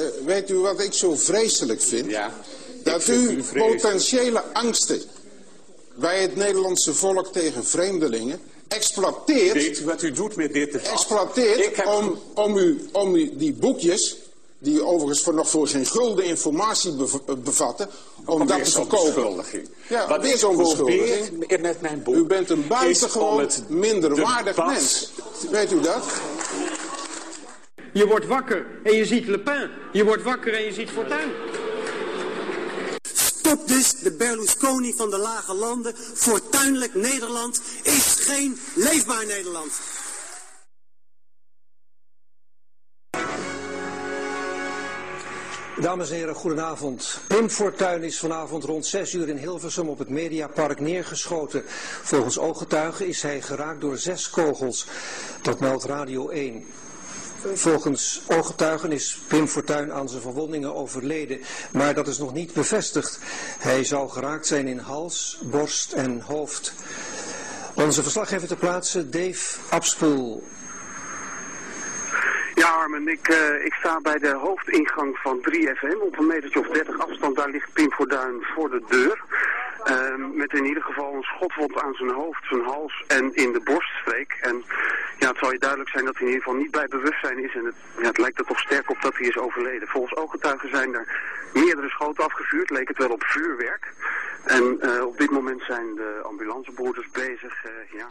eh, weet u wat ik zo vreselijk vind? Ja. Dat vind u potentiële angsten bij het Nederlandse volk tegen vreemdelingen exploiteert, Weet u wat u doet met dit exploiteert heb om, om, u, om u die boekjes, die overigens voor, nog voor geen gulden informatie eh, bevatten, om dat te verkopen. Ja, Wat weer zo'n beschuldiging. met mijn boek U bent een buitengewoon minderwaardig mens. Weet u dat? Je wordt wakker en je ziet Le Pen. Je wordt wakker en je ziet Fortuyn. Stop dus de Berlusconi van de lage landen. Fortuinlijk Nederland is geen leefbaar Nederland. Dames en heren, goedenavond. Pim Fortuyn is vanavond rond 6 uur in Hilversum op het Mediapark neergeschoten. Volgens ooggetuigen is hij geraakt door zes kogels. Dat meldt Radio 1. Volgens ooggetuigen is Pim Fortuyn aan zijn verwondingen overleden, maar dat is nog niet bevestigd. Hij zou geraakt zijn in hals, borst en hoofd. Onze verslaggever ter plaatse, Dave Abspoel. Ja, Armen, ik, eh, ik sta bij de hoofdingang van 3FM. Op een metertje of 30 afstand, daar ligt Pim Fortuyn voor de deur. Ehm, met in ieder geval een schotwond aan zijn hoofd, zijn hals en in de borststreek. Zal je duidelijk zijn dat hij in ieder geval niet bij bewustzijn is. En het, ja, het lijkt er toch sterk op dat hij is overleden. Volgens ooggetuigen zijn er meerdere schoten afgevuurd. Leek het wel op vuurwerk. En eh, op dit moment zijn de ambulanceboerders bezig eh, ja,